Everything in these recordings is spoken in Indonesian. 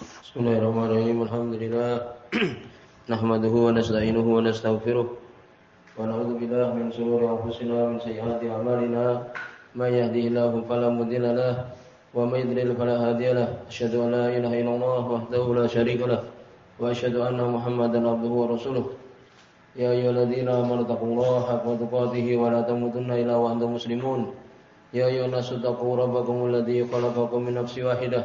Bismillahirrahmanirrahim. Alhamdulillah. Nahmaduhu wa nasta'inuhu wa nastaghfiruh. Wa na'udzu billahi min shururi anfusina wa min sayyiati a'malina. May yahdihillahu fala mudilla lahu wa may yudlil fala hadiya lahu. Asyhadu an la ilaha illallah wahdahu la syarika lahu wa asyhadu anna Muhammadan abduhu wa rasuluh. Ya ayyuhalladzina amanu taqullaha haqqa tuqatih wa la tamutunna illa wa antum muslimun. Ya ayyuhan nasu taqu rabbakum alladzi khalaqakum min nafsin wahidah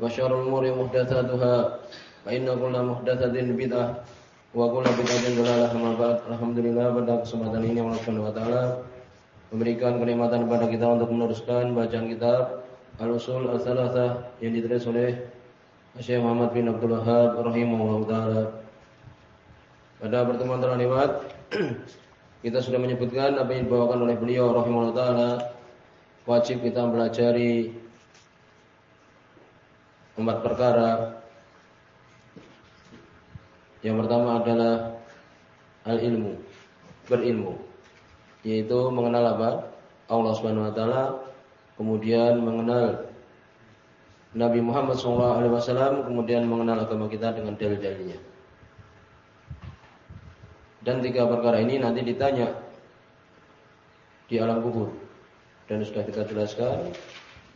وشر الأمور محدثاتها فإن كل محدثة بدعة وكل بدعة ضلالة أما بعد Alhamdulillah pada kesempatan ini Allah Subhanahu wa taala memberikan kenikmatan kepada kita untuk meneruskan bacaan kitab Al-Usul Al-Thalathah yang ditulis oleh Syekh Muhammad bin Abdul Wahab rahimahullah taala. Pada pertemuan terlewat kita sudah menyebutkan apa yang dibawakan oleh beliau rahimahullah taala wajib kita mempelajari empat perkara. Yang pertama adalah al-ilmu, berilmu. Yaitu mengenal apa? Allah Subhanahu wa taala, kemudian mengenal Nabi Muhammad SAW, kemudian mengenal agama kita dengan dalil-dalilnya. Dan tiga perkara ini nanti ditanya di alam kubur. Dan sudah kita jelaskan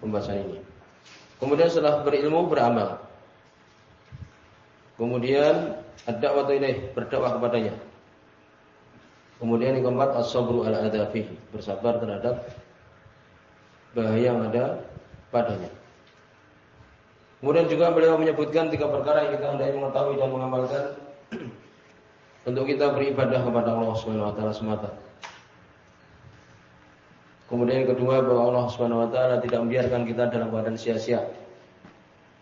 pembahasan ini. Kemudian setelah berilmu beramal. Kemudian ada waktu ini berdakwah kepadanya. Kemudian yang keempat as-sabru al adafi bersabar terhadap bahaya yang ada padanya. Kemudian juga beliau menyebutkan tiga perkara yang kita hendaknya mengetahui dan mengamalkan untuk kita beribadah kepada Allah Subhanahu wa taala semata. Kemudian yang kedua bahwa Allah Subhanahu wa taala tidak membiarkan kita dalam keadaan sia-sia.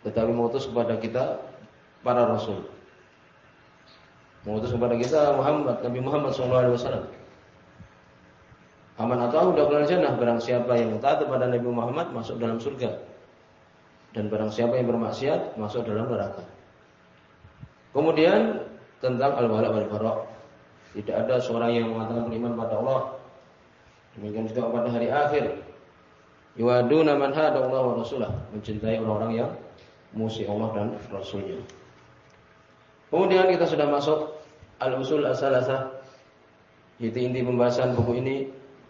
Tetapi mengutus kepada kita para rasul. Mengutus kepada kita Muhammad, Nabi Muhammad SAW. Aman atau udah kenal jannah barang siapa yang taat kepada Nabi Muhammad masuk dalam surga. Dan barang siapa yang bermaksiat masuk dalam neraka. Kemudian tentang al-wala wal bara. Tidak ada seorang yang mengatakan beriman pada Allah Demikian juga pada hari akhir. Yuwaduna man hada Allah wa rasulah. Mencintai orang-orang yang musuh Allah dan Rasulnya. Kemudian kita sudah masuk Al-Usul As-Salasah. Itu inti pembahasan buku ini.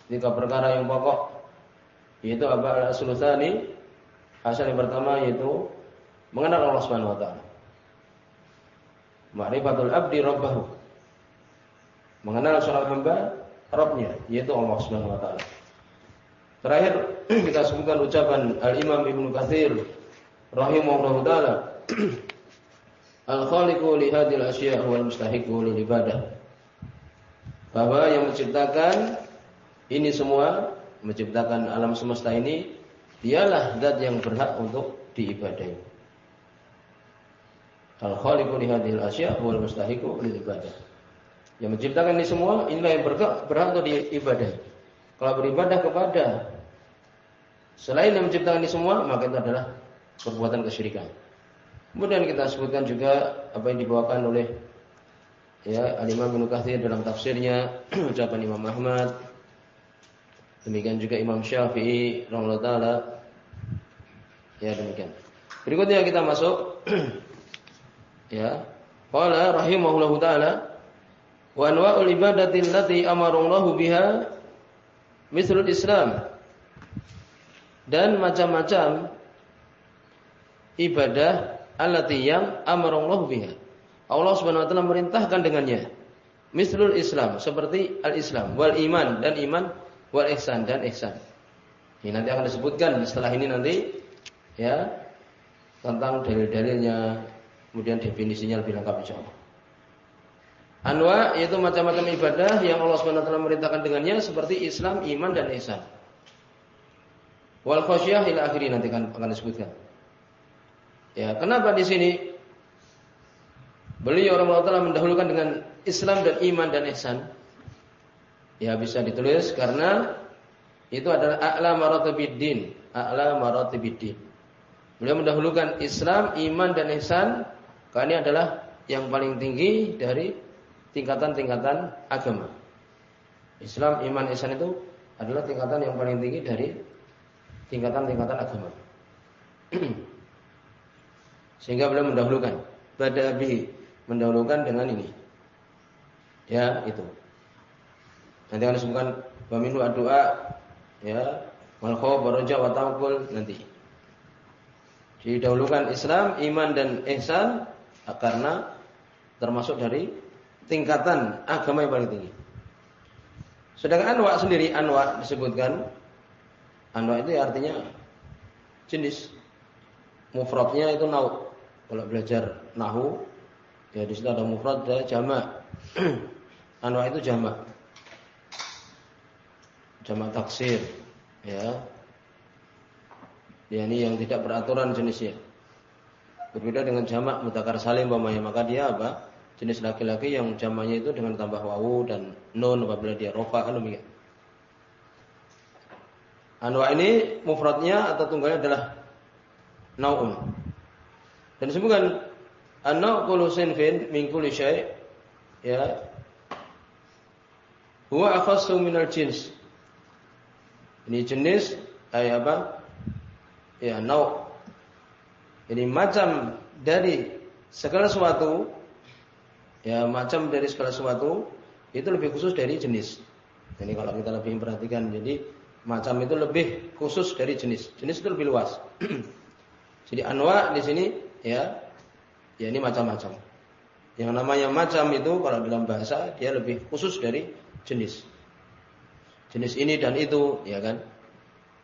Tiga perkara yang pokok. Yaitu apa al-usul? Asal yang pertama yaitu mengenal Allah Subhanahu wa taala. Ma'rifatul abdi rabbahu. Mengenal seorang hamba Rabbnya yaitu Allah Subhanahu wa taala. Terakhir kita sebutkan ucapan Al-Imam Ibnu Katsir rahimahullahu taala Al-Khaliqu li hadhil asya' wal mustahiqu lil ibadah. Bahwa yang menciptakan ini semua, menciptakan alam semesta ini, dialah zat yang berhak untuk diibadahi. Al-Khaliqu li hadhil asya' wal mustahiqu lil ibadah. Yang menciptakan ini semua inilah yang berhak untuk diibadahi. Kalau beribadah kepada selain yang menciptakan ini semua, maka itu adalah perbuatan kesyirikan. Kemudian kita sebutkan juga apa yang dibawakan oleh ya Ibnu Katsir dalam tafsirnya ucapan Imam Ahmad demikian juga Imam Syafi'i rahimahullah taala ya demikian. Berikutnya kita masuk ya qala rahimahullahu taala Wa anwa'ul ibadati allati amarallahu biha mithlul Islam. Dan macam-macam ibadah allati yang amarallahu biha. Allah Subhanahu wa taala merintahkan dengannya. Mislul Islam, seperti al-Islam, wal iman dan iman, wal ihsan dan ihsan. Ini nanti akan disebutkan setelah ini nanti ya tentang dalil-dalilnya, kemudian definisinya lebih lengkap insyaallah. Anwa yaitu macam-macam ibadah yang Allah SWT merintahkan dengannya seperti Islam, iman dan ihsan. Wal khosyah ila akhiri nanti akan, akan disebutkan. Ya, kenapa di sini Beliau Allah Taala mendahulukan dengan Islam dan iman dan ihsan. Ya bisa ditulis karena itu adalah a'la maratibiddin, a'la maratibiddin. Beliau mendahulukan Islam, iman dan ihsan karena ini adalah yang paling tinggi dari tingkatan-tingkatan agama. Islam, iman, ihsan itu adalah tingkatan yang paling tinggi dari tingkatan-tingkatan agama. Sehingga beliau mendahulukan badabi mendahulukan dengan ini. Ya, itu. Nanti akan disebutkan wa minhu doa ya wal khauf waraja wa tawakkul nanti. Didahulukan Islam, iman dan ihsan karena termasuk dari tingkatan agama yang paling tinggi. Sedangkan anwa sendiri anwa disebutkan anwa itu artinya jenis. Mufradnya itu nau. Kalau belajar nahu ya di situ ada mufrad dan jamak. anwa itu jamak. Jamak taksir ya. Ya ini yang tidak beraturan jenisnya. Berbeda dengan jamak mutakar salim umpamanya, maka dia apa? Jenis laki-laki yang jamaknya itu dengan tambah wawu dan nun apabila dia rofa kan demikian. Anwa ini mufradnya atau tunggalnya adalah naum. Dan disebutkan anna kullu sinfin min kulli syai' ya huwa akhassu minal jins. Ini jenis ayat apa? Ya, nau jadi macam dari segala sesuatu ya macam dari segala sesuatu itu lebih khusus dari jenis. Jadi kalau kita lebih perhatikan jadi macam itu lebih khusus dari jenis. Jenis itu lebih luas. jadi anwa di sini ya ya ini macam-macam. Yang namanya macam itu kalau dalam bahasa dia lebih khusus dari jenis. Jenis ini dan itu ya kan.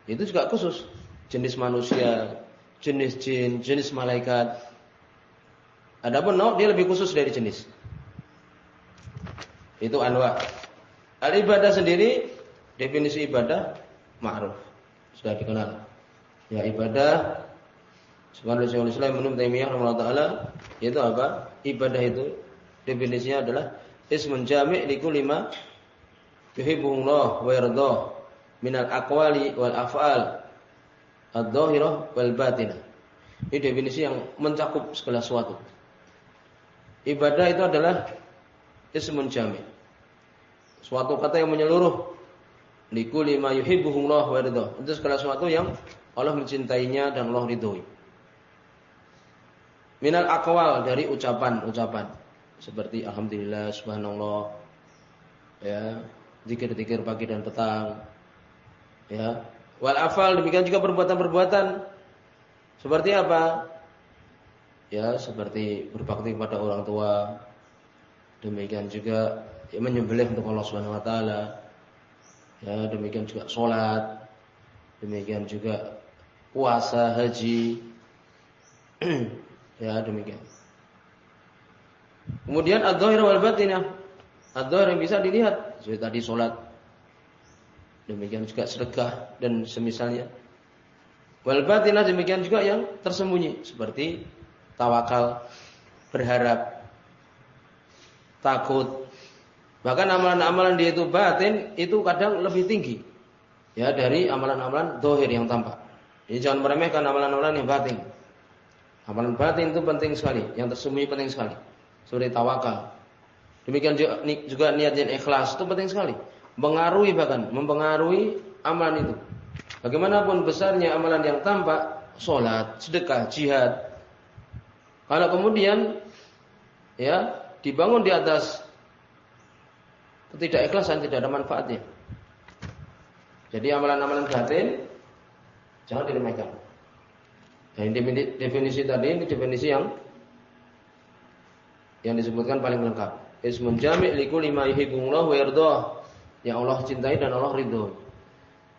Itu juga khusus. Jenis manusia, jenis jin, jenis malaikat. Adapun nau dia lebih khusus dari jenis. Itu anwa. Al ibadah sendiri definisi ibadah ma'ruf. Sudah dikenal. Ya ibadah Subhanallah Syekhul Islam Ibnu Taimiyah rahimahullah taala itu apa? Ibadah itu definisinya adalah ismun jami' likulli ma yuhibbuhullah wa yardah minal aqwali wal af'al ad-dhahirah wal batinah. Ini definisi yang mencakup segala sesuatu. Ibadah itu adalah ismun jami. Suatu kata yang menyeluruh likuli ma yuhibbuhullah wa ridha. Itu segala sesuatu yang Allah mencintainya dan Allah ridhoi. Minal akwal dari ucapan-ucapan seperti alhamdulillah, subhanallah, ya, zikir-zikir pagi dan petang, ya, Wal afal demikian juga perbuatan-perbuatan seperti apa? Ya, seperti berbakti kepada orang tua. Demikian juga ya, menyembelih untuk Allah Subhanahu wa taala. Ya, demikian juga sholat. Demikian juga puasa, haji. ya, demikian. Kemudian ad-dhahir wal batinah. Ad-dhahir yang bisa dilihat, seperti tadi sholat Demikian juga sedekah dan semisalnya. Wal batinah demikian juga yang tersembunyi seperti tawakal, berharap, takut. Bahkan amalan-amalan dia itu batin itu kadang lebih tinggi ya dari amalan-amalan dohir yang tampak. Jadi jangan meremehkan amalan-amalan yang batin. Amalan batin itu penting sekali, yang tersembunyi penting sekali. Seperti tawakal. Demikian juga, niat yang ikhlas itu penting sekali mengaruhi bahkan mempengaruhi amalan itu. Bagaimanapun besarnya amalan yang tampak, sholat, sedekah, jihad. Kalau kemudian ya dibangun di atas ketidakikhlasan tidak ada manfaatnya. Jadi amalan-amalan batin jangan diremehkan. Dan definisi, tadi ini definisi yang yang disebutkan paling lengkap. Ismun jami' likulli ma yuhibbullah wa yardah yang Allah cintai dan Allah ridho.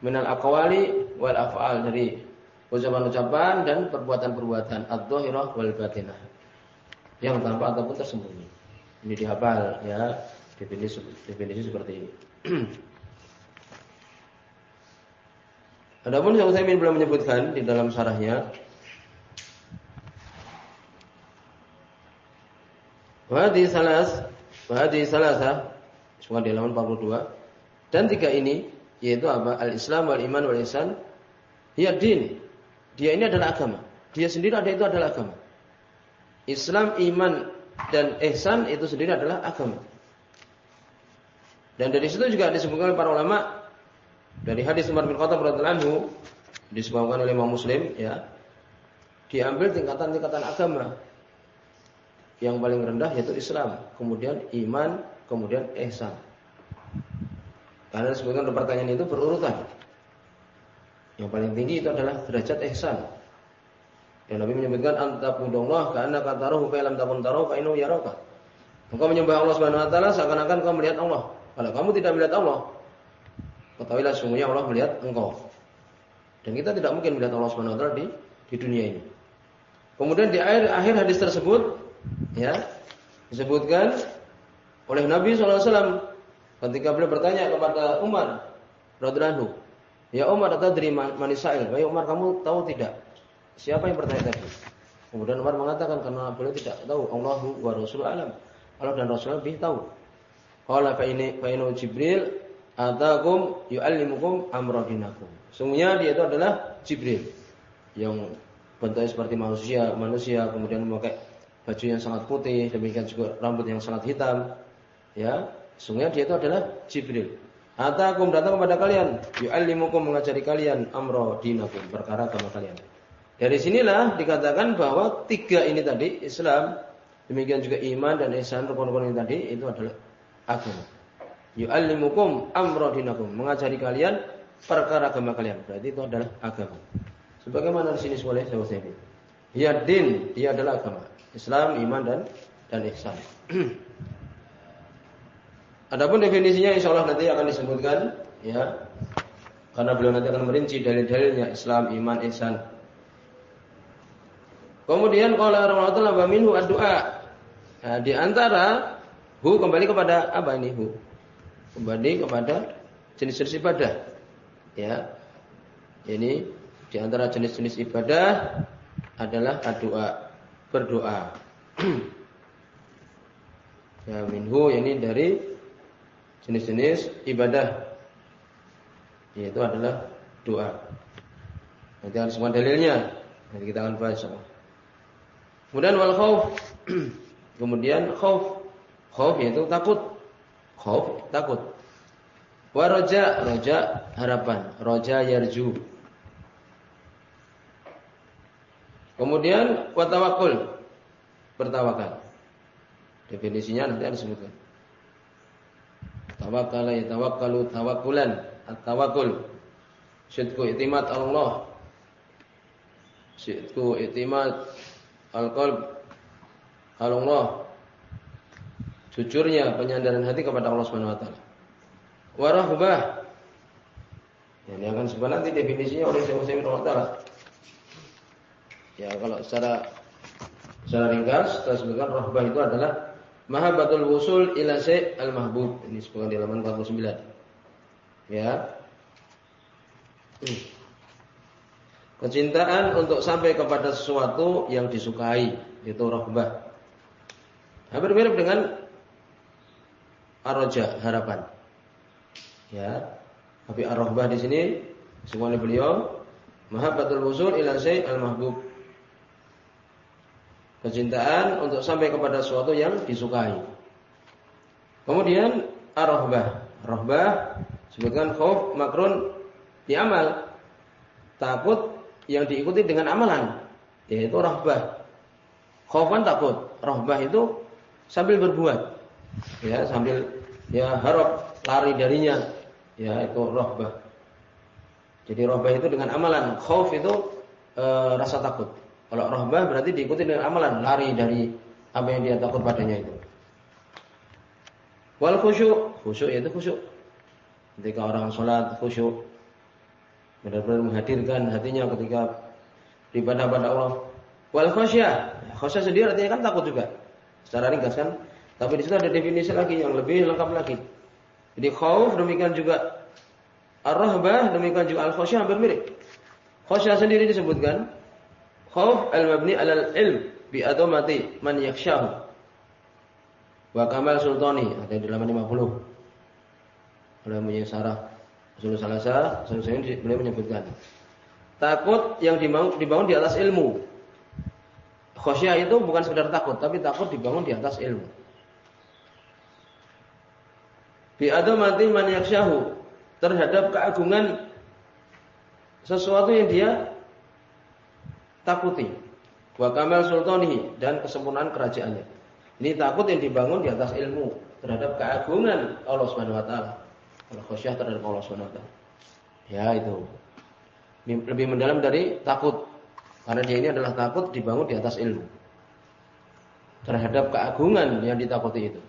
Minal aqwali wal af'al dari ucapan-ucapan dan perbuatan-perbuatan ad-dhahirah wal batinah. Yang tampak ataupun tersembunyi. Ini dihafal ya, definisi definisi seperti ini. Adapun yang saya belum menyebutkan di dalam sarahnya Wahdi salas, wahdi salasa, semua di halaman 42. Dan tiga ini yaitu apa? Al-Islam wal iman wal ihsan. Ya din. Dia ini adalah agama. Dia sendiri ada itu adalah agama. Islam, iman dan ihsan itu sendiri adalah agama. Dan dari situ juga disebutkan oleh para ulama dari hadis Umar bin Khattab radhiyallahu anhu disebutkan oleh Imam Muslim ya. Diambil tingkatan-tingkatan agama. Yang paling rendah yaitu Islam, kemudian iman, kemudian ihsan. Karena disebutkan pertanyaan itu berurutan. Yang paling tinggi itu adalah derajat ihsan. Dan Nabi menyebutkan antaqudullah karena kataruhu fa lam takun tarahu fa innahu yaraka. Engkau menyembah Allah Subhanahu wa taala seakan-akan kau melihat Allah. Kalau kamu tidak melihat Allah, ketahuilah sungguhnya Allah melihat engkau. Dan kita tidak mungkin melihat Allah Subhanahu wa taala di di dunia ini. Kemudian di akhir akhir hadis tersebut ya disebutkan oleh Nabi SAW ketika beliau bertanya kepada Umar radhiyallahu Ya Umar tadri manisail. Wahai Umar kamu tahu tidak siapa yang bertanya tadi? Kemudian Umar mengatakan karena beliau tidak tahu Allahu wa Rasul alam. Allah dan Rasul lebih tahu. Qala fa ini fa Jibril atakum yu'allimukum amra dinakum. Sungguhnya dia itu adalah Jibril yang bentuknya seperti manusia, manusia kemudian memakai baju yang sangat putih, demikian juga rambut yang sangat hitam. Ya, sungguhnya dia itu adalah Jibril. Atakum datang kepada kalian, yu'allimukum mengajari kalian amro dinakum, perkara agama kalian. Dari sinilah dikatakan bahwa tiga ini tadi Islam, demikian juga iman dan ihsan rukun-rukun ini tadi itu adalah agama. Yu'allimukum amro dinakum, mengajari kalian perkara agama kalian. Berarti itu adalah agama. Sebagaimana di sini boleh saya usahakan. Ya din, dia adalah agama. Islam, iman dan dan ihsan. Adapun definisinya insya Allah nanti akan disebutkan ya. Karena beliau nanti akan merinci dalil-dalilnya Islam, iman, ihsan. Kemudian kalau wa minhu ad-du'a. Nah, di antara hu kembali kepada apa ini hu? Kembali kepada jenis-jenis ibadah. Ya. Ini di antara jenis-jenis ibadah adalah ad-du'a, berdoa. ya minhu ini dari jenis-jenis ibadah yaitu adalah doa. Nanti akan semua dalilnya. Nanti kita akan bahas. Kemudian wal khauf. Kemudian khauf. Khauf yaitu takut. Khauf takut. Wa roja, roja harapan, roja yarju. Kemudian wa tawakkul, bertawakal. Definisinya nanti ada sebutkan. Tawakkala yatawakkalu tawakkulan. At-tawakkul. Syidku i'timad Allah. Syidku i'timad al-qalb Allah. Jujurnya penyandaran hati kepada Allah Subhanahu wa taala. Warahbah. Ini akan sebenarnya nanti definisinya oleh Syekh Utsaimin taala. Ya, kalau secara secara ringkas kita sebutkan rahbah itu adalah Mahabbatul wusul ila syai' al-mahbub. Ini sebutkan di halaman 49. Ya. Hmm. Kecintaan untuk sampai kepada sesuatu yang disukai, itu rahbah. Hampir mirip dengan arroja, harapan. Ya. Tapi ar-rahbah di sini semuanya beliau mahabbatul wusul ila syai' al-mahbub kecintaan untuk sampai kepada sesuatu yang disukai. Kemudian ar-rahbah. Rahbah sebutkan khauf makrun di amal. Takut yang diikuti dengan amalan, yaitu rahbah. Khaufan takut, rahbah itu sambil berbuat. Ya, sambil ya harap lari darinya. Ya, itu rahbah. Jadi rahbah itu dengan amalan, khauf itu e, rasa takut. Kalau rohbah berarti diikuti dengan amalan, lari dari apa yang dia takut padanya itu. Wal khusyuk, khusyuk itu khusyuk. Ketika orang sholat khusyuk, benar-benar menghadirkan hatinya ketika beribadah pada Allah. Wal khusyah, khusyah sendiri artinya kan takut juga. Secara ringkas kan. Tapi di situ ada definisi lagi yang lebih lengkap lagi. Jadi khauf demikian juga ar-rahbah demikian juga al-khusyah hampir mirip. Khusyah sendiri disebutkan Khauf al-mabni alal ilm bi adomati man yakhshahu. Wa kamal sultani ada di halaman 50. Kalau punya sarah Rasul Salasa, Rasul beliau menyebutkan takut yang dibangun, dibangun di atas ilmu. Khosyah itu bukan sekedar takut, tapi takut dibangun di atas ilmu. Bi mati man yaksyahu terhadap keagungan sesuatu yang dia takuti. Wa kamal sultanihi dan kesempurnaan kerajaannya. Ini takut yang dibangun di atas ilmu terhadap keagungan Allah Subhanahu wa taala. Kalau terhadap Allah taala. Ya itu. Lebih mendalam dari takut. Karena dia ini adalah takut dibangun di atas ilmu. Terhadap keagungan yang ditakuti itu.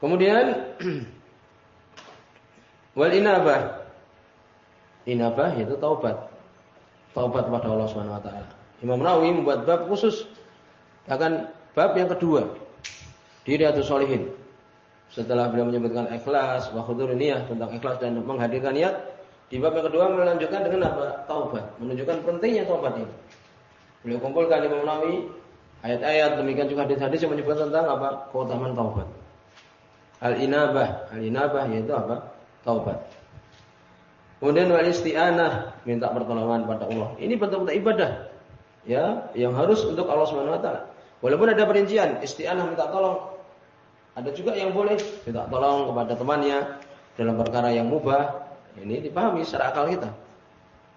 Kemudian wal inabah. Inabah itu taubat. Taubat kepada Allah taala. Imam Nawawi membuat bab khusus akan bab yang kedua di Riyadhus Shalihin. Setelah beliau menyebutkan ikhlas, wa niyah tentang ikhlas dan menghadirkan niat, di bab yang kedua melanjutkan dengan apa? Taubat, menunjukkan pentingnya taubat ini. Beliau kumpulkan Imam Nawawi ayat-ayat demikian juga hadis-hadis yang menyebutkan tentang apa? keutamaan taubat. Al-inabah, al-inabah yaitu apa? Taubat. Kemudian wal isti'anah, minta pertolongan pada Allah. Ini bentuk-bentuk ibadah ya yang harus untuk Allah taala. Walaupun ada perincian, isti'anah minta tolong. Ada juga yang boleh minta tolong kepada temannya dalam perkara yang mubah. Ini dipahami secara akal kita.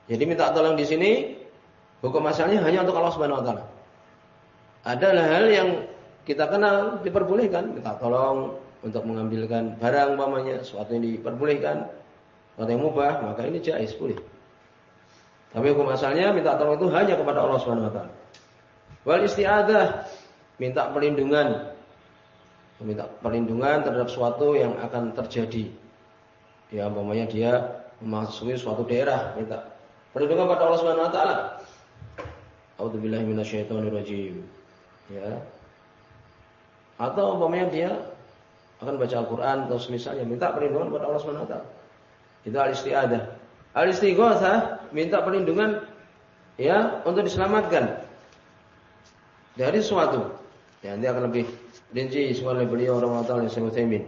Jadi minta tolong di sini hukum asalnya hanya untuk Allah Subhanahu wa taala. Ada hal yang kita kenal diperbolehkan minta tolong untuk mengambilkan barang umpamanya sesuatu yang diperbolehkan atau yang mubah maka ini jais boleh. Tapi hukum asalnya minta tolong itu hanya kepada Allah Subhanahu wa taala. Wal isti'adah minta perlindungan meminta perlindungan terhadap sesuatu yang akan terjadi. Ya, umpamanya dia memasuki suatu daerah, minta perlindungan pada Allah Subhanahu wa taala. A'udzubillahi minasyaitonirrajim. Ya. Atau umpamanya dia akan baca Al-Qur'an atau semisalnya minta perlindungan kepada Allah Subhanahu wa taala. Itu al-isti'adah. Al-istighatsah minta perlindungan ya untuk diselamatkan dari sesuatu. Ya, nanti akan lebih rinci oleh beliau yang Utsaimin.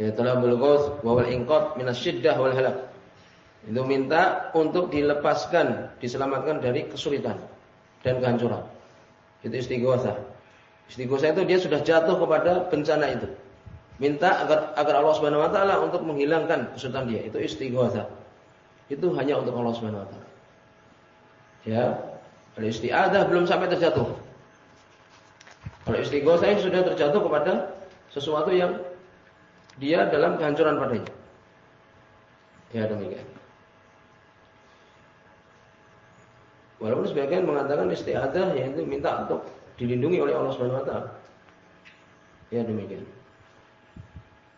Ya telah bulghus wa wal inqat minasyiddah wal halak. Itu minta untuk dilepaskan, diselamatkan dari kesulitan dan kehancuran. Itu istighosa. Istighosa itu dia sudah jatuh kepada bencana itu. Minta agar agar Allah Subhanahu wa taala untuk menghilangkan kesulitan dia. Itu istighosa. Itu hanya untuk Allah Subhanahu wa taala. Ya, istiadah belum sampai terjatuh. Kalau istighosa ini sudah terjatuh kepada sesuatu yang dia dalam kehancuran padanya. Ya demikian. Walaupun sebagian mengatakan istiadah yaitu minta untuk dilindungi oleh Allah Subhanahu wa taala. Ya demikian.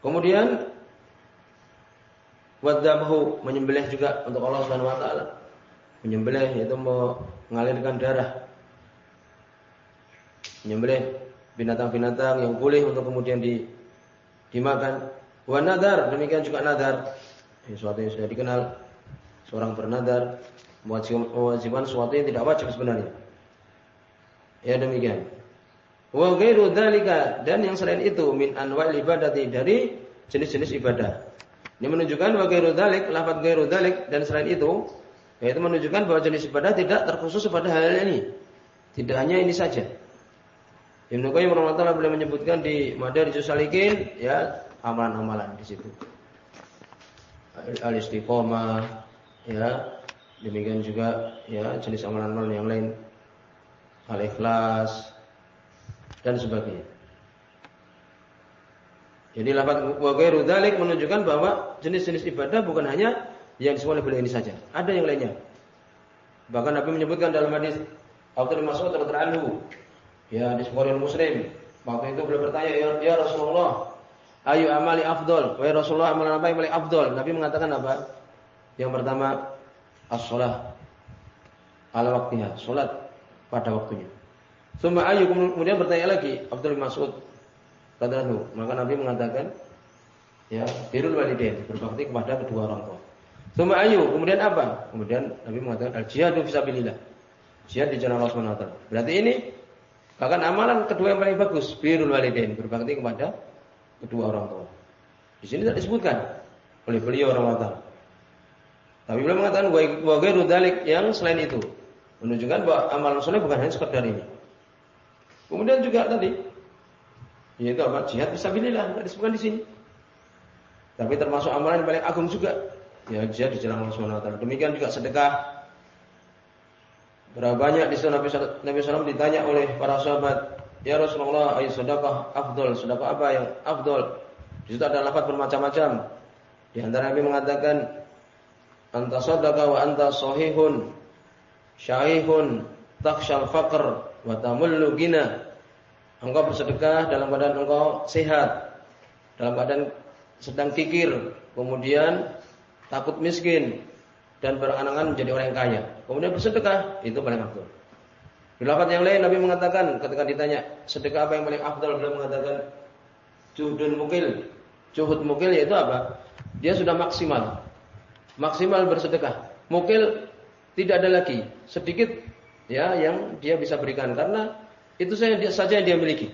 Kemudian wadzabahu menyembelih juga untuk Allah Subhanahu wa taala. Menyembelih yaitu mengalirkan darah menyembelih binatang-binatang yang boleh untuk kemudian di, dimakan. Wa nadar, demikian juga nadar. Sesuatu yang sudah dikenal. Seorang bernadar mewajibkan sesuatu yang tidak wajib sebenarnya. Ya demikian. Wa ghairu dan yang selain itu min anwa'il ibadati dari jenis-jenis ibadah. Ini menunjukkan wa ghairu dzalik, lafaz ghairu dzalik dan selain itu yaitu menunjukkan bahwa jenis ibadah tidak terkhusus pada hal ini. Tidak hanya ini saja. Ibnu Qayyim rahimahullah boleh menyebutkan di Madarijus Salikin ya amalan-amalan di situ. Al-istiqomah ya demikian juga ya jenis amalan-amalan yang lain al-ikhlas dan sebagainya. Jadi lafaz wa ghairu dzalik menunjukkan bahwa jenis-jenis ibadah bukan hanya yang disebut oleh ini saja. Ada yang lainnya. Bahkan Nabi menyebutkan dalam hadis Abdul Mas'ud radhiyallahu anhu Ya di sebuah Muslim. Waktu itu beliau bertanya, ya, ya Rasulullah, ayu amali afdol. Wahai Rasulullah, amalan apa yang paling afdol? Nabi mengatakan apa? Yang pertama, as-salah ala waktunya, salat pada waktunya. Summa ayu kemudian bertanya lagi Abdul Mas'ud radhiyallahu Maka Nabi mengatakan ya birrul walidain, berbakti kepada kedua orang tua. Summa ayu kemudian apa? Kemudian Nabi mengatakan al jihadu fisabilillah. Jihad di jalan Allah taala. Berarti ini Bahkan amalan kedua yang paling bagus, birrul walidain, berbakti kepada kedua orang tua. Di sini tidak disebutkan oleh beliau orang Taala. Tapi beliau mengatakan wa ghairu dalik yang selain itu menunjukkan bahwa amalan soleh bukan hanya sekedar ini. Kemudian juga tadi yaitu apa? Jihad fisabilillah tidak disebutkan di sini. Tapi termasuk amalan yang paling agung juga ya jihad di jalan Allah Subhanahu wa. Demikian juga sedekah. Berapa banyak di sana Nabi SAW ditanya oleh para sahabat, "Ya Rasulullah, ayo sedekah afdol, sedekah apa yang afdol?" Di situ ada lafaz bermacam-macam. Di antara Nabi mengatakan, "Anta sadaqah wa anta sahihun, syaihun, takhshal faqr wa tamullu gina." Engkau bersedekah dalam keadaan engkau sehat, dalam keadaan sedang kikir, kemudian takut miskin dan berangan-angan menjadi orang yang kaya. Kemudian bersedekah, itu paling afdal. Di lafaz yang lain Nabi mengatakan ketika ditanya sedekah apa yang paling afdal beliau mengatakan juhudun mukil. Juhud mukil yaitu apa? Dia sudah maksimal. Maksimal bersedekah. Mukil tidak ada lagi sedikit ya yang dia bisa berikan karena itu saja dia saja yang dia miliki.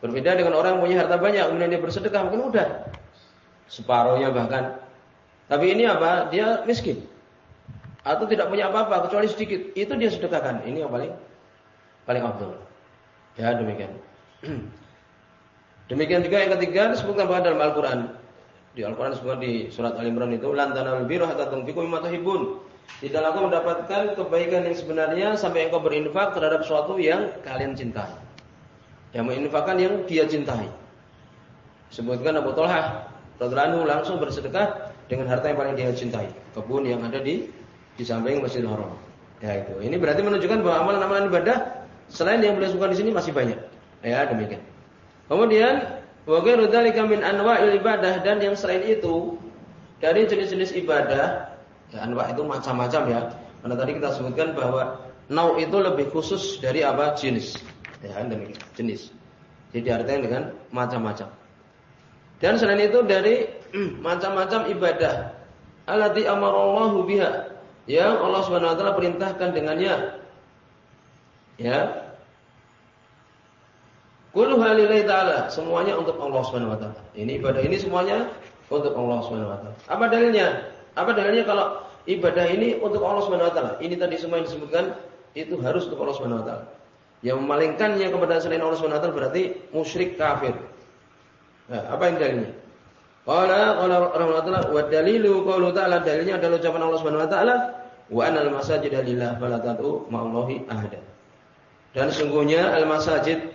Berbeda dengan orang yang punya harta banyak kemudian dia bersedekah mungkin udah separuhnya bahkan tapi ini apa? Dia miskin. Atau tidak punya apa-apa kecuali sedikit. Itu dia sedekahkan. Ini yang paling paling afdal. Ya, demikian. demikian juga yang ketiga disebutkan bahwa dalam Al-Qur'an. Di Al-Qur'an di surat Al-Imran itu lan tanalul birra hatta tunfiqu mimma tuhibbun. Tidak aku mendapatkan kebaikan yang sebenarnya sampai engkau berinfak terhadap sesuatu yang kalian cintai. Yang menginfakkan yang dia cintai. Sebutkan Abu Talha radhiyallahu langsung bersedekah dengan harta yang paling dia cintai, kebun yang ada di di samping Masjidil Haram. Ya itu. Ini berarti menunjukkan bahwa amalan-amalan ibadah selain yang sebutkan di sini masih banyak. Ya, demikian. Kemudian wa ghairu dzalika min ibadah dan yang selain itu dari jenis-jenis ibadah, ya anwa itu macam-macam ya. Karena tadi kita sebutkan bahwa nau itu lebih khusus dari apa? jenis. Ya, demikian, jenis. Jadi artinya dengan macam-macam. Dan selain itu dari macam-macam ibadah alati amarallahu biha yang Allah Subhanahu wa taala perintahkan dengannya. Ya. Kulluha lillahi ta'ala, semuanya untuk Allah Subhanahu wa taala. Ini ibadah ini semuanya untuk Allah Subhanahu wa taala. Apa dalilnya? Apa dalilnya kalau ibadah ini untuk Allah Subhanahu wa taala? Ini tadi semua yang disebutkan itu harus untuk Allah Subhanahu wa taala. Yang memalingkannya kepada selain Allah Subhanahu wa taala berarti musyrik kafir. Nah, apa yang dalilnya? Qala qala rahmatullah wa dalilu qaulu ta'ala dalilnya adalah ucapan Allah Subhanahu wa taala wa anal masajida lillah fala tad'u ma'allahi ahada. Dan sungguhnya al masajid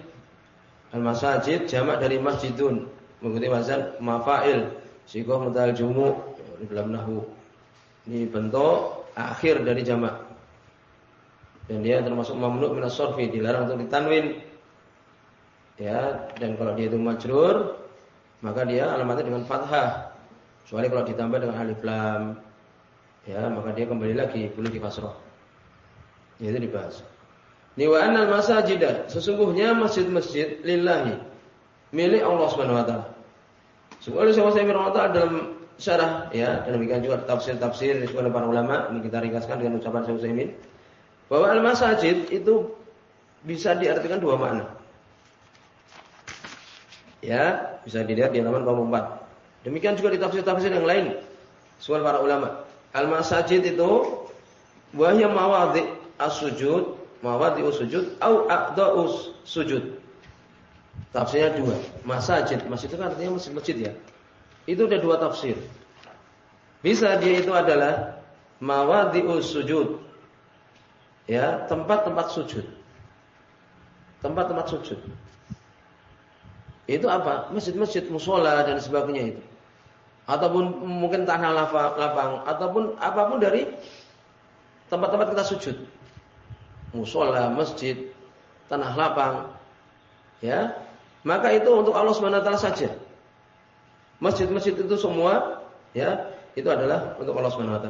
al masajid jamak dari masjidun mengikuti wazan mafail sikoh mutal jumu dalam nahwu. Ini bentuk akhir dari jamak. Dan dia termasuk mamnu minas dilarang untuk ditanwin. Ya, dan kalau dia itu majrur maka dia alamatnya dengan fathah. Kecuali kalau ditambah dengan alif lam, ya maka dia kembali lagi boleh di kasroh. Itu dibahas. Niwaan al masajid sesungguhnya masjid-masjid lillahi milik Allah Subhanahu wa taala. Sama saya taala dalam syarah ya dan demikian juga tafsir-tafsir disebutkan para ulama ini kita ringkaskan dengan ucapan Syekh Utsaimin bahwa al masajid itu bisa diartikan dua makna. Ya, bisa dilihat di halaman 24. Demikian juga di tafsir-tafsir yang lain. Soal para ulama. Al-masajid itu wahya mawadhi as-sujud, mawadhi as-sujud au a'dha'us sujud. Tafsirnya dua. Masajid, masjid itu kan artinya masjid-masjid ya. Itu ada dua tafsir. Bisa dia itu adalah mawadhi'us sujud. Ya, tempat-tempat sujud. Tempat-tempat sujud. Itu apa? Masjid-masjid, musola dan sebagainya itu. Ataupun mungkin tanah lapang, ataupun apa pun dari tempat-tempat kita sujud. Musola, masjid, tanah lapang. Ya. Maka itu untuk Allah SWT saja. Masjid-masjid itu semua ya, itu adalah untuk Allah SWT.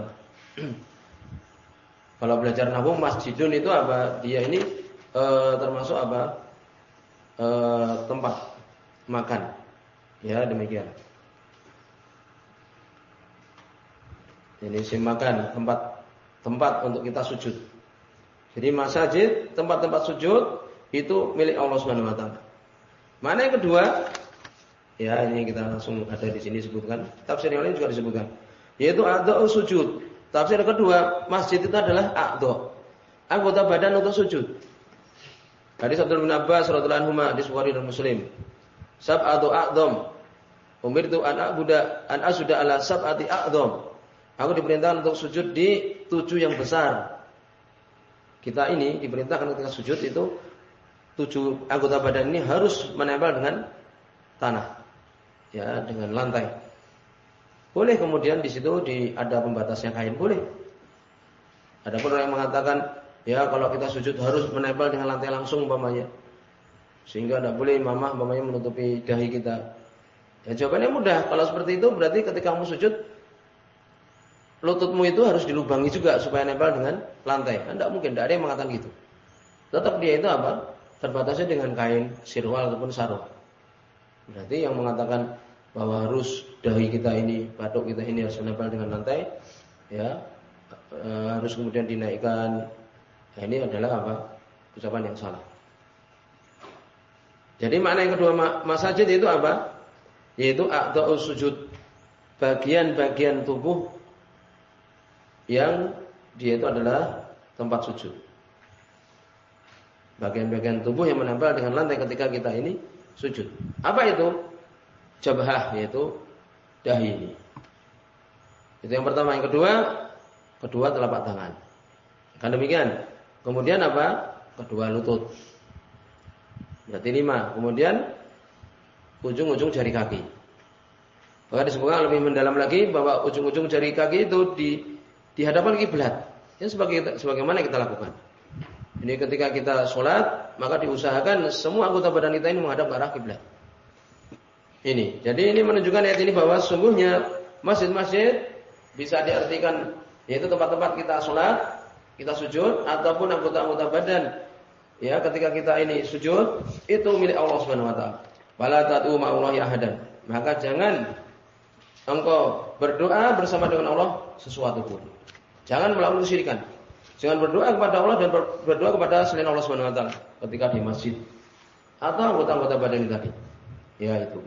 Kalau belajar nahwu masjidun itu apa? Dia ini e, termasuk apa? E, tempat makan. Ya, demikian. Ini sim makan, tempat tempat untuk kita sujud. Jadi masjid, tempat-tempat sujud itu milik Allah Subhanahu wa taala. Mana yang kedua? Ya, ini kita langsung ada di sini sebutkan. Tafsir yang lain juga disebutkan. Yaitu a'dha'u sujud. Tafsir kedua, masjid itu adalah a'dha. Anggota badan untuk sujud. Hadis Abdul bin Abbas radhiyallahu anhu di Bukhari dan Muslim. Sab'atu a'dham. Umirtu an a'buda an asuda ala sab'ati a'dham. Aku diperintahkan untuk sujud di tujuh yang besar. Kita ini diperintahkan ketika sujud itu tujuh anggota badan ini harus menempel dengan tanah. Ya, dengan lantai. Boleh kemudian di situ di ada pembatasnya kain, boleh. Ada pun orang yang mengatakan, ya kalau kita sujud harus menempel dengan lantai langsung umpamanya. Sehingga tidak boleh mamah umpamanya menutupi dahi kita. Ya jawabannya mudah. Kalau seperti itu berarti ketika kamu sujud lututmu itu harus dilubangi juga supaya nempel dengan lantai. Tidak mungkin, tidak ada yang mengatakan gitu. Tetap dia itu apa? Terbatasnya dengan kain sirwal ataupun sarung. Berarti yang mengatakan bahwa harus dahi kita ini, batuk kita ini harus menempel dengan lantai, ya e, harus kemudian dinaikkan. Nah, ini adalah apa? Ucapan yang salah. Jadi makna yang kedua masajid itu apa? Yaitu akta sujud. Bagian-bagian tubuh yang dia itu adalah tempat sujud. Bagian-bagian tubuh yang menempel dengan lantai ketika kita ini sujud. Apa itu? Jabhah yaitu dahi ini. Itu yang pertama, yang kedua, kedua telapak tangan. Kan demikian. Kemudian apa? Kedua lutut. Berarti lima. Kemudian ujung-ujung jari kaki. Maka disebutkan lebih mendalam lagi bahwa ujung-ujung jari kaki itu di di hadapan kiblat. Ini sebagai sebagaimana kita lakukan. Ini ketika kita sholat, maka diusahakan semua anggota badan kita ini menghadap ke arah kiblat. Ini. Jadi ini menunjukkan ayat ini bahwa sungguhnya masjid-masjid bisa diartikan yaitu tempat-tempat kita sholat, kita sujud ataupun anggota-anggota badan. Ya, ketika kita ini sujud, itu milik Allah Subhanahu wa taala. Wala ta'tu ma'allahi ahadan. Maka jangan engkau berdoa bersama dengan Allah sesuatu pun. Jangan melakukan kesyirikan. Jangan berdoa kepada Allah dan berdoa kepada selain Allah Subhanahu wa taala ketika di masjid atau anggota-anggota badan tadi. Ya itu.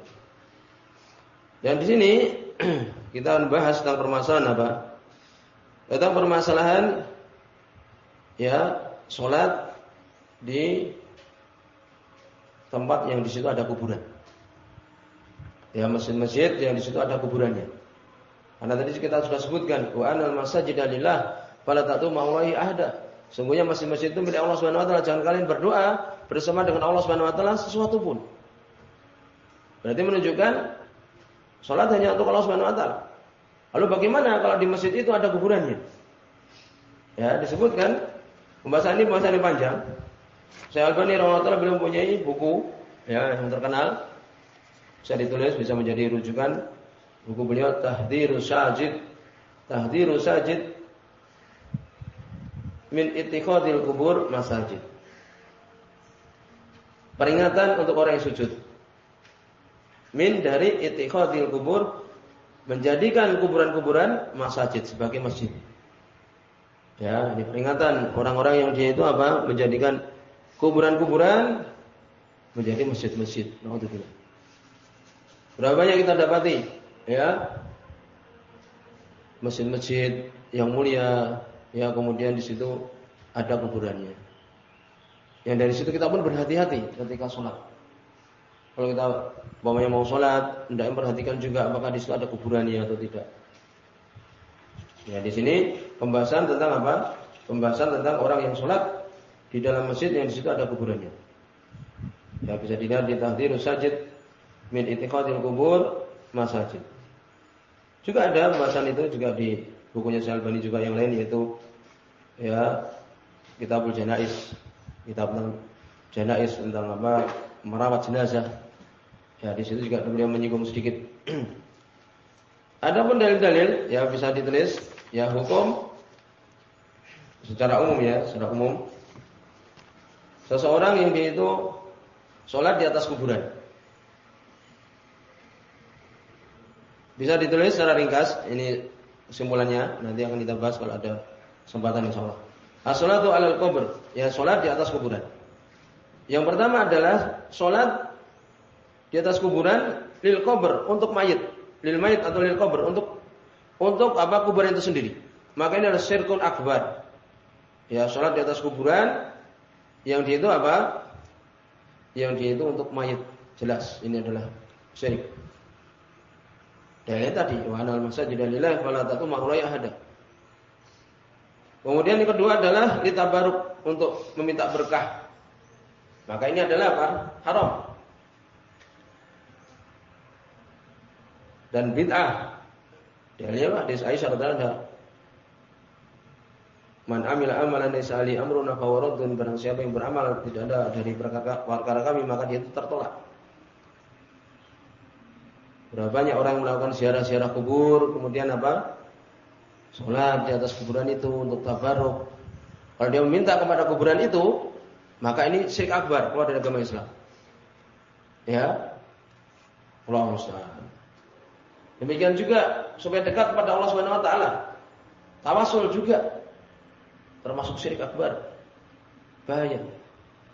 Dan di sini kita akan bahas tentang permasalahan apa? Tentang permasalahan ya sholat di tempat yang di situ ada kuburan. Ya masjid-masjid yang di situ ada kuburannya. Karena tadi kita sudah sebutkan wa anal masajid lillah fala ta'tu ma'allahi ahda. Sungguhnya masjid-masjid itu milik Allah Subhanahu wa taala. Jangan kalian berdoa bersama dengan Allah Subhanahu wa taala sesuatu pun. Berarti menunjukkan salat hanya untuk Allah Subhanahu wa taala. Lalu bagaimana kalau di masjid itu ada kuburannya? Ya, disebutkan pembahasan ini pembahasan yang panjang. Saya Albani rahimahullah belum punya buku ya yang terkenal bisa ditulis bisa menjadi rujukan Buku beliau Tahdiru Sajid Tahdiru Sajid min ittikhadil kubur masajid. Peringatan untuk orang yang sujud. Min dari ittikhadil kubur menjadikan kuburan-kuburan masjid sebagai masjid. Ya, ini peringatan orang-orang yang dia itu apa? Menjadikan kuburan-kuburan menjadi masjid-masjid. Nauzubillah. Berapa banyak kita dapati ya masjid-masjid yang mulia ya kemudian di situ ada kuburannya. Yang dari situ kita pun berhati-hati ketika sholat. Kalau kita umpamanya mau sholat, tidak memperhatikan juga apakah di situ ada kuburannya atau tidak. Ya di sini pembahasan tentang apa? Pembahasan tentang orang yang sholat di dalam masjid yang di situ ada kuburannya. Ya bisa dilihat di tahdir sajid min itiqadil kubur masajid. Juga ada pembahasan itu juga di bukunya Syalbani juga yang lain yaitu ya Kitabul Janais, kitab tentang janais tentang apa merawat jenazah. Ya di situ juga beliau menyinggung sedikit. Adapun dalil-dalil ya bisa ditulis ya hukum secara umum ya, secara umum. Seseorang yang dia itu sholat di atas kuburan. Bisa ditulis secara ringkas, ini kesimpulannya nanti akan kita bahas kalau ada kesempatan insya Allah. As-salatu alal kubur, ya sholat di atas kuburan. Yang pertama adalah sholat di atas kuburan lil kober untuk mayit, lil mayit atau lil kober untuk untuk apa kuburan itu sendiri. Maka ini adalah syirkun akbar. Ya, sholat di atas kuburan yang dia itu apa? Yang dia itu untuk mayit. Jelas ini adalah syirik. Dalil tadi, wa anal masajid lillahi fala taqum ada. Kemudian yang kedua adalah litabaruk untuk meminta berkah. Maka ini adalah apa? Haram. Dan bid'ah. Dalil hadis Aisyah radhiyallahu Man amila amalan laysa ali amruna fa dan barang siapa yang beramal tidak ada dari perkara kami maka dia itu tertolak. Berapa banyak orang yang melakukan ziarah-ziarah kubur kemudian apa? Sholat di atas kuburan itu untuk tabaruk. Kalau dia meminta kepada kuburan itu, maka ini syirik akbar keluar dari agama Islam. Ya. Allah musta'an. Demikian juga supaya dekat kepada Allah Subhanahu wa taala. Tawasul juga termasuk syirik akbar. Bahaya.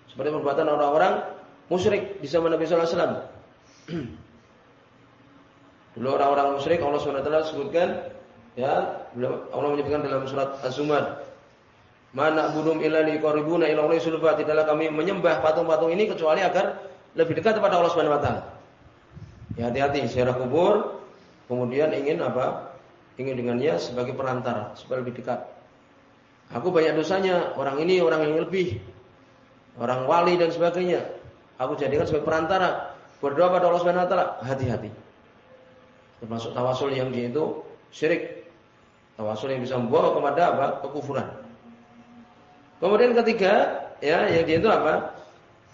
Seperti perbuatan orang-orang musyrik di zaman Nabi sallallahu alaihi wasallam. Dulu orang-orang musyrik Allah taala sebutkan Ya, Allah menyebutkan dalam surat Az-Zumar, "Mana budum illa liqaribuna ila Allah sulfa." Tidaklah kami menyembah patung-patung ini kecuali agar lebih dekat kepada Allah Subhanahu wa taala. Ya, hati-hati ziarah kubur kemudian ingin apa? Ingin dengannya sebagai perantara supaya lebih dekat. Aku banyak dosanya, orang ini orang yang lebih orang wali dan sebagainya. Aku jadikan sebagai perantara berdoa pada Allah Subhanahu wa taala. Hati-hati. Termasuk tawasul yang dia itu syirik Tawasul yang bisa membawa kepada apa? Kekufuran. Kemudian ketiga, ya, yang dia itu apa?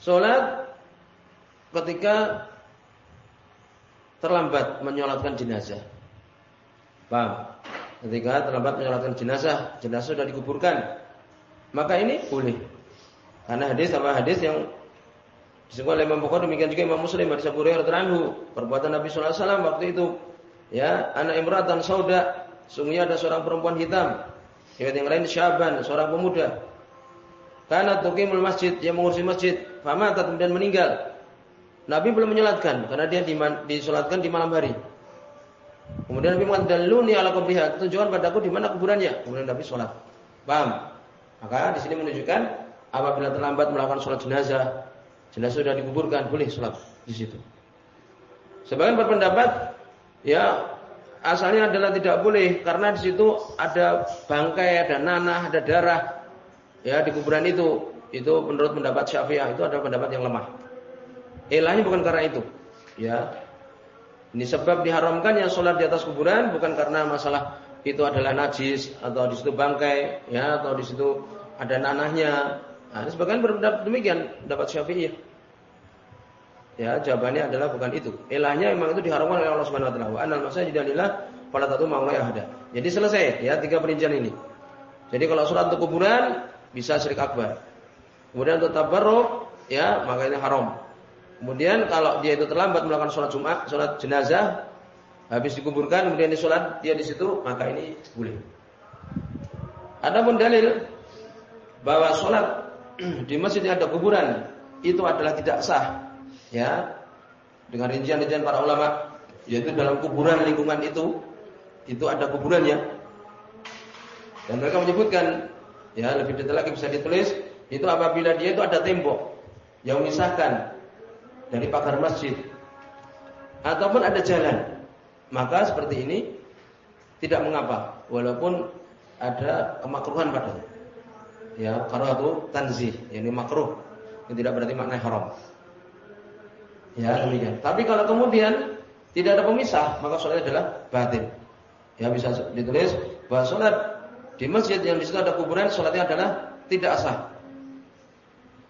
Salat ketika terlambat menyolatkan jenazah. Paham? Ketika terlambat menyolatkan jenazah, jenazah sudah dikuburkan. Maka ini boleh. Karena hadis apa hadis yang disebut oleh Imam Bukhari demikian juga Imam Muslim hadis Abu Hurairah perbuatan Nabi sallallahu alaihi wasallam waktu itu ya anak imratan sauda Sungguhnya ada seorang perempuan hitam. Riwayat yang lain Syaban, seorang pemuda. Karena tuqimul masjid, dia mengurusi masjid. Fama kemudian meninggal. Nabi belum menyolatkan karena dia disolatkan di malam hari. Kemudian Nabi mengatakan daluni ala kubriha, tunjukkan padaku di mana kuburannya. Kemudian Nabi sholat. Paham? Maka di sini menunjukkan apabila terlambat melakukan sholat jenazah, jenazah sudah dikuburkan, boleh sholat di situ. Sebagian berpendapat, ya asalnya adalah tidak boleh karena di situ ada bangkai, ada nanah, ada darah ya di kuburan itu. Itu menurut pendapat Syafi'ah itu adalah pendapat yang lemah. Ilahnya bukan karena itu. Ya. Ini sebab diharamkan yang sholat di atas kuburan bukan karena masalah itu adalah najis atau di situ bangkai ya atau di situ ada nanahnya. Nah, sebagian berpendapat demikian, pendapat Syafi'iyah. Ya, jawabannya adalah bukan itu. Ilahnya memang itu diharamkan oleh Allah Subhanahu wa taala. Anal masajida lillah fala tatu ma'allah ahada. Jadi selesai ya tiga perincian ini. Jadi kalau surat untuk kuburan bisa syirik akbar. Kemudian untuk tabarruk ya maka ini haram. Kemudian kalau dia itu terlambat melakukan sholat Jumat, sholat jenazah, habis dikuburkan kemudian di sholat dia di situ, maka ini boleh. Ada pun dalil bahwa sholat di masjid yang ada kuburan itu adalah tidak sah ya dengan rincian-rincian para ulama yaitu dalam kuburan lingkungan itu itu ada kuburannya dan mereka menyebutkan ya lebih detail lagi bisa ditulis itu apabila dia itu ada tembok yang memisahkan dari pagar masjid ataupun ada jalan maka seperti ini tidak mengapa walaupun ada kemakruhan padanya ya karena itu tanzih ini makruh yang tidak berarti makna haram Ya demikian. Tapi kalau kemudian tidak ada pemisah, maka sholat adalah batin. Ya bisa ditulis bahwa sholat di masjid yang di situ ada kuburan, sholatnya adalah tidak sah.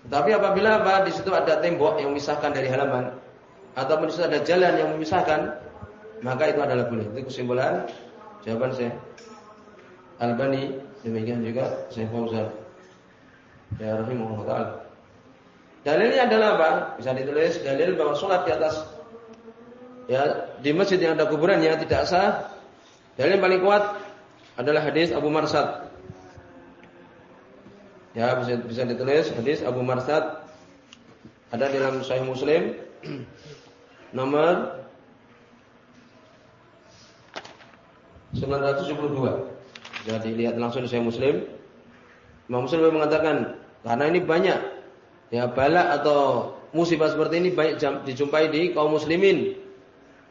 Tetapi apabila apa di situ ada tembok yang memisahkan dari halaman, ataupun di situ ada jalan yang memisahkan, maka itu adalah boleh. Itu kesimpulan jawaban saya. Albani demikian juga saya Fauzan. Ya rahimahullah taala. Dalilnya adalah apa? Bisa ditulis dalil bahwa sholat di atas ya di masjid yang ada kuburannya tidak sah. Dalil yang paling kuat adalah hadis Abu Marsad. Ya bisa bisa ditulis hadis Abu Marsad Ada dalam Sahih Muslim nomor 972. Jadi lihat langsung di Sahih Muslim. Imam Muslim mengatakan karena ini banyak ya bala atau musibah seperti ini banyak dijumpai di kaum muslimin.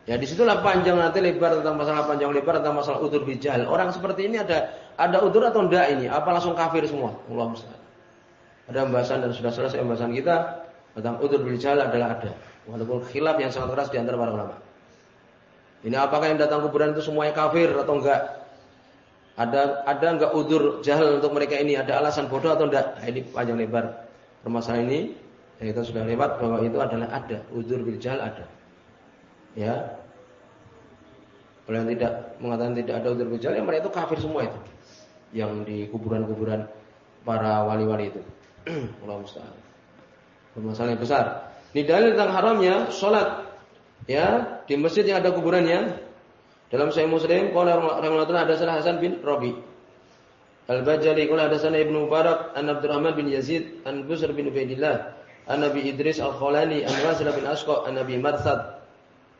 Ya di situlah panjang nanti lebar tentang masalah panjang lebar tentang masalah udur bijal. Orang seperti ini ada ada udur atau enggak ini? Apa langsung kafir semua? Allah Ada pembahasan dan sudah selesai pembahasan kita tentang udur bil jahl adalah ada. Walaupun khilaf yang sangat keras di antara para ulama. Ini apakah yang datang kuburan itu semuanya kafir atau enggak? Ada ada enggak udur jahil untuk mereka ini? Ada alasan bodoh atau enggak? Nah, ini panjang lebar permasalahan ini. Kita sudah lewat bahwa itu adalah ada udur bil jahl ada. Ya. Kalau yang tidak mengatakan tidak ada udur bil jahl, ya mereka itu kafir semua itu. Yang di kuburan-kuburan para wali-wali itu. Allah musta'an. Permasalahan yang besar. Ini dalil tentang haramnya sholat ya di masjid yang ada kuburannya. Dalam Sahih Muslim, qala rahimahullah ada salah Hasan bin Rabi. Al-Bajali ada sana Ibnu Mubarak an Abdurrahman bin Yazid an Busr bin Ubaidillah an Nabi Idris Al-Khawlani an Wasil bin Asqa an Nabi Marsad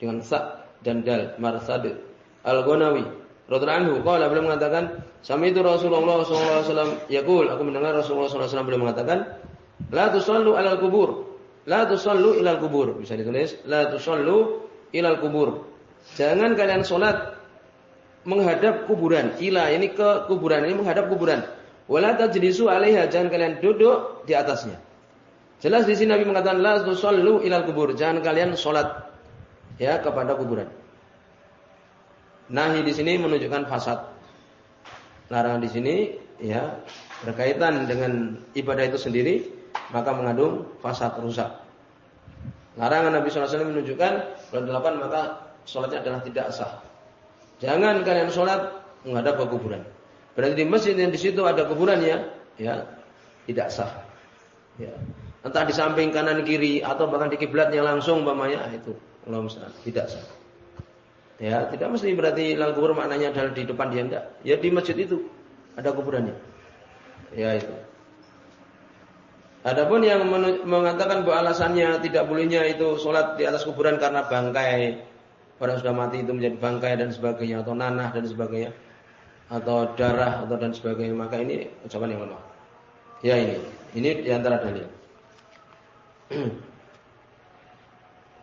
dengan sa dan dal Marsad Al-Ghanawi radhiyallahu anhu qala beliau mengatakan sami itu Rasulullah wasallam yaqul aku mendengar Rasulullah sallallahu alaihi beliau mengatakan La tusallu alal kubur. La tusallu ilal kubur. Bisa ditulis. La tusallu ilal kubur. Jangan kalian sholat menghadap kuburan. Ila ini ke kuburan. Ini menghadap kuburan. Wala tajlisu alaiha. Jangan kalian duduk di atasnya. Jelas di sini Nabi mengatakan la tusallu ilal kubur. Jangan kalian sholat ya kepada kuburan. Nahi di sini menunjukkan fasad. Larangan di sini ya berkaitan dengan ibadah itu sendiri maka mengandung fasad rusak. Larangan Nabi SAW menunjukkan bulan delapan maka sholatnya adalah tidak sah. Jangan kalian sholat menghadap ke kuburan. Berarti di masjid yang di situ ada kuburannya, ya tidak sah. Ya. Entah di samping kanan kiri atau bahkan di kiblatnya langsung umpamanya itu Allah tidak sah. Ya, tidak mesti berarti lal kubur maknanya adalah di depan dia enggak. Ya di masjid itu ada kuburannya. Ya itu. Adapun yang mengatakan bahwa alasannya tidak bolehnya itu sholat di atas kuburan karena bangkai orang sudah mati itu menjadi bangkai dan sebagainya atau nanah dan sebagainya atau darah atau dan sebagainya maka ini ucapan yang lemah. Ya ini, ini di antara dalil.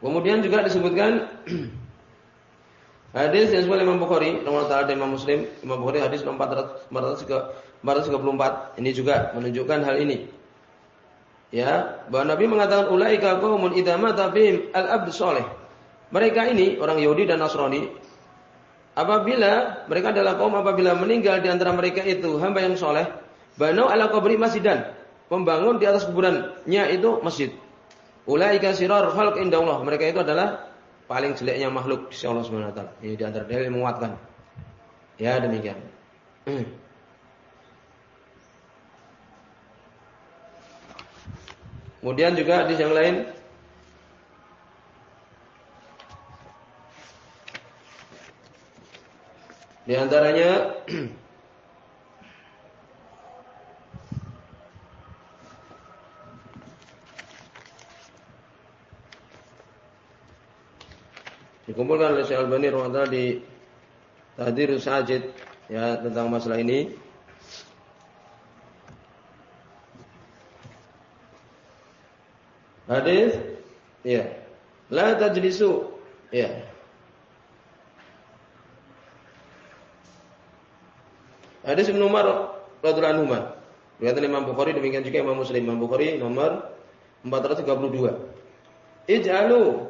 Kemudian juga disebutkan hadis yang disebut Imam Bukhari, nomor dan Imam Muslim, Imam Bukhari hadis nomor 434 ini juga menunjukkan hal ini ya bahwa Nabi mengatakan ulaika qaumun idza mata bihim al-abd saleh. Mereka ini orang Yahudi dan Nasrani apabila mereka adalah kaum apabila meninggal di antara mereka itu hamba yang soleh, banau ala qabri masjidan, membangun di atas kuburannya itu masjid. Ulaika sirar khalq indallah. Mereka itu adalah paling jeleknya makhluk di Allah Subhanahu wa taala. Ini di antara dalil menguatkan. Ya demikian. Kemudian juga di yang lain Di antaranya dikumpulkan oleh Syekh Albani rahimahullah di Tahdir Sajid ya tentang masalah ini. Hadis ya. La tajlisu ya. Hadis Ibnu Umar radhiyallahu anhu. Riwayat Imam Bukhari demikian juga Imam Muslim. Imam Bukhari nomor 432. Ij'alu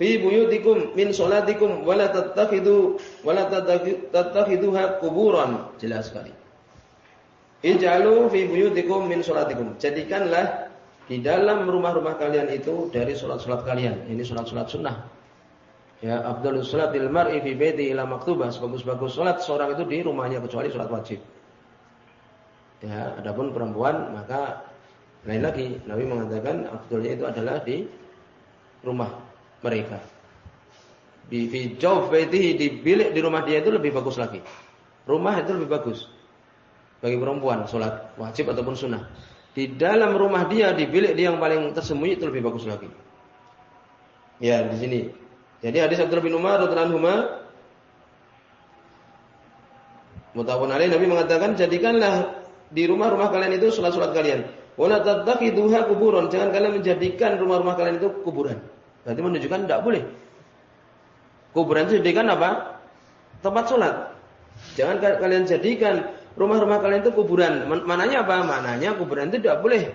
fi buyutikum min salatikum wala tattakhidu wala tattakhiduha kuburan. Jelas sekali. Ij'alu fi buyutikum min salatikum. Jadikanlah di dalam rumah-rumah kalian itu dari sholat-sholat kalian. Ini sholat-sholat sunnah. Ya, Abdul salatil mar'i fi baiti ila maktubah. Sebagus-bagus sholat seorang itu di rumahnya kecuali sholat wajib. Ya, adapun perempuan maka lain lagi. Nabi mengatakan Abdulnya itu adalah di rumah mereka. Di fi baitihi di bilik di rumah dia itu lebih bagus lagi. Rumah itu lebih bagus bagi perempuan sholat wajib ataupun sunnah. di dalam rumah dia, di bilik dia yang paling tersembunyi itu lebih bagus lagi. Ya, di sini. Jadi hadis Abdullah bin Umar radhiyallahu anhu Mutawun alaih Nabi mengatakan jadikanlah di rumah-rumah kalian itu sholat-sholat kalian. Wala tattakhiduha kuburan. Jangan kalian menjadikan rumah-rumah kalian itu kuburan. Berarti menunjukkan tidak boleh. Kuburan itu jadikan apa? Tempat sholat. Jangan kalian jadikan rumah-rumah kalian itu kuburan. Mananya apa? Mananya kuburan itu tidak boleh.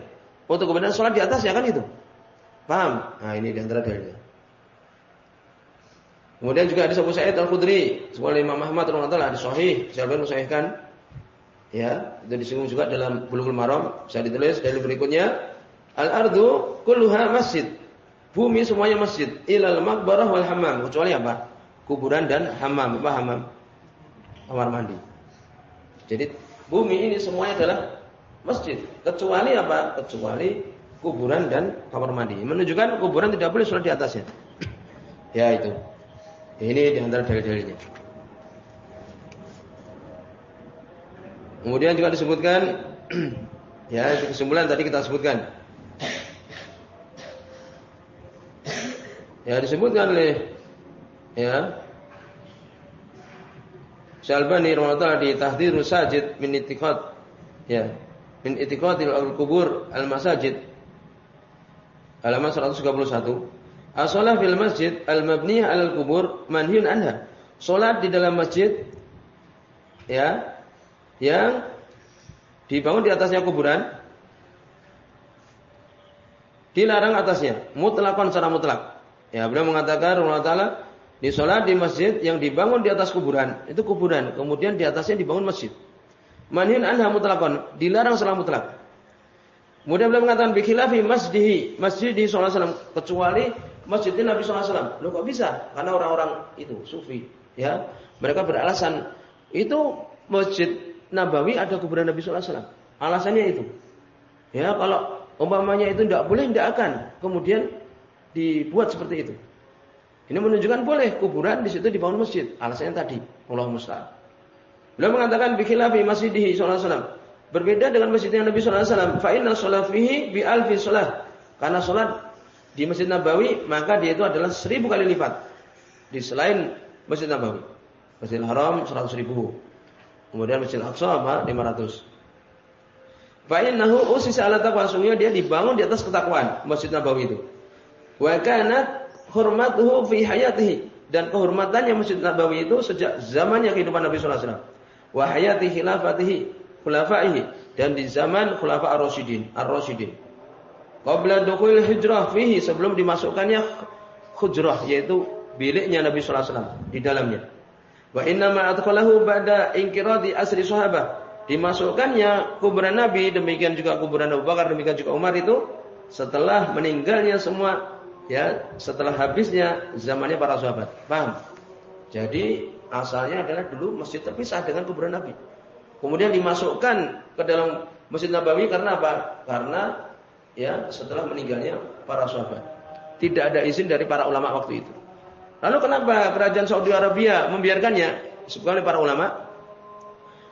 Untuk kemudian sholat di atas ya kan itu. Paham? Nah ini di antara dalilnya. Kemudian juga ada Abu Sa'id Al-Khudri, sebuah Imam Ahmad radhiyallahu anhu sahih, siapa yang mensahihkan? Ya, itu disinggung juga dalam Bulughul Maram, bisa ditulis dari berikutnya. Al-ardu kulluha masjid. Bumi semuanya masjid, ilal maqbarah wal hammam, kecuali apa? Kuburan dan hammam, apa hammam? Kamar mandi. Jadi bumi ini semuanya adalah masjid, kecuali apa? Kecuali kuburan dan kamar mandi. Menunjukkan kuburan tidak boleh sholat di atasnya. ya itu. Ini di antara dalil-dalilnya. Kemudian juga disebutkan ya kesimpulan tadi kita sebutkan. Ya disebutkan oleh ya Syalbani rahimahullah di Tahdhirus Sajid min Itiqad ya min Itiqadil al-Qubur al-Masajid halaman 131 As-shalah fil masjid al-mabniyah al kubur manhiyun anha. Salat di dalam masjid ya yang dibangun di atasnya kuburan dilarang atasnya mutlakon secara mutlak. Ya, beliau mengatakan Allah taala di salat di masjid yang dibangun di atas kuburan, itu kuburan, kemudian di atasnya dibangun masjid. Manhiyun anha mutlakon, dilarang secara mutlak. Kemudian beliau mengatakan bikhilafi masjidihi, masjid di sallallahu kecuali masjidnya Nabi SAW. Loh kok bisa? Karena orang-orang itu sufi, ya mereka beralasan itu masjid Nabawi ada kuburan Nabi SAW. Alasannya itu, ya kalau umpamanya itu tidak boleh, tidak akan kemudian dibuat seperti itu. Ini menunjukkan boleh kuburan di situ dibangun masjid. Alasannya tadi, Allah musta'an. Beliau mengatakan bikhilafi masjidihi sallallahu alaihi wasallam. Berbeda dengan masjidnya Nabi sallallahu alaihi wasallam. Fa inna fihi bi alfi salat. Karena salat di Masjid Nabawi maka dia itu adalah seribu kali lipat di selain Masjid Nabawi. Masjid Haram seratus ribu. Kemudian Masjid Aqsa apa? 500. Fa'innahu usisa ala taqwa dia dibangun di atas ketakwaan Masjid Nabawi itu. Wa kanat hurmatuhu fi hayatihi dan kehormatannya Masjid Nabawi itu sejak zamannya kehidupan Nabi sallallahu alaihi wasallam. Wa hayati khilafatihi khulafaihi dan di zaman khulafa ar-rasyidin, ar-rasyidin. Qabla dukhul hijrah fihi sebelum dimasukkannya hujrah yaitu biliknya Nabi sallallahu alaihi wasallam di dalamnya. Wa inna ma adkhalahu ba'da inkiradi asri sahabah. Dimasukkannya kuburan Nabi demikian juga kuburan Abu Bakar demikian juga Umar itu setelah meninggalnya semua ya setelah habisnya zamannya para sahabat. Paham? Jadi asalnya adalah dulu masjid terpisah dengan kuburan Nabi. Kemudian dimasukkan ke dalam Masjid Nabawi karena apa? Karena ya setelah meninggalnya para sahabat. Tidak ada izin dari para ulama waktu itu. Lalu kenapa kerajaan Saudi Arabia membiarkannya? Sebab para ulama.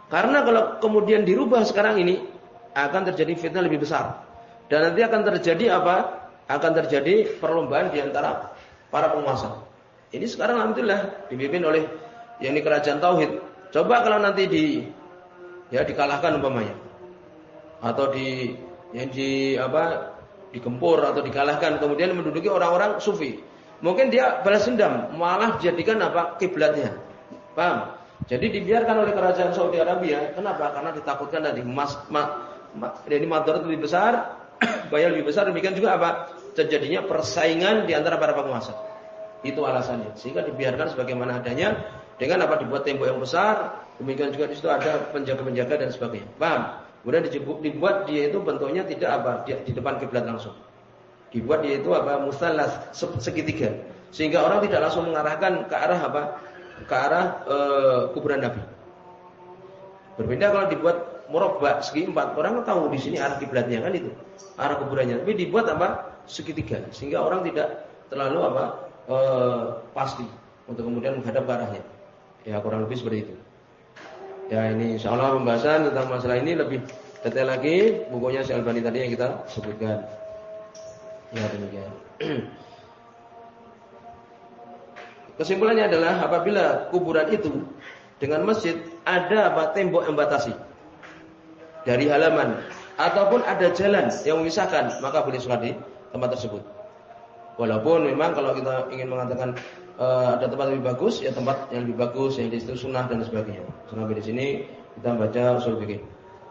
Karena kalau kemudian dirubah sekarang ini akan terjadi fitnah lebih besar. Dan nanti akan terjadi apa? Akan terjadi perlombaan di antara para penguasa. Ini sekarang alhamdulillah dipimpin oleh yang ini kerajaan tauhid. Coba kalau nanti di ya dikalahkan umpamanya atau di yang di apa digempur atau dikalahkan kemudian menduduki orang-orang sufi. Mungkin dia balas dendam, malah jadikan apa kiblatnya. Paham? Jadi dibiarkan oleh kerajaan Saudi Arabia. Kenapa? Karena ditakutkan tadi mas, ma, ma, jadi lebih besar, bayar lebih besar. Demikian juga apa? Terjadinya persaingan di antara para penguasa. Itu alasannya. Sehingga dibiarkan sebagaimana adanya dengan apa dibuat tembok yang besar. Demikian juga di situ ada penjaga-penjaga dan sebagainya. Paham? Kemudian dibuat dia itu bentuknya tidak apa di, di depan kiblat langsung. Dibuat dia itu apa mustalas segitiga sehingga orang tidak langsung mengarahkan ke arah apa ke arah e, kuburan Nabi. Berbeda kalau dibuat murabba segi empat orang tahu di sini arah kiblatnya kan itu arah kuburannya. Tapi dibuat apa segitiga sehingga orang tidak terlalu apa e, pasti untuk kemudian menghadap arahnya. Ya kurang lebih seperti itu. Ya ini insya Allah pembahasan tentang masalah ini lebih Detail lagi bukunya si Albani tadi yang kita sebutkan. Ya demikian. Kesimpulannya adalah apabila kuburan itu dengan masjid ada apa tembok yang batasi dari halaman ataupun ada jalan yang memisahkan maka boleh sholat di tempat tersebut. Walaupun memang kalau kita ingin mengatakan uh, ada tempat lebih bagus ya tempat yang lebih bagus yang di situ sunnah dan sebagainya. Sampai di sini kita baca usul fikih.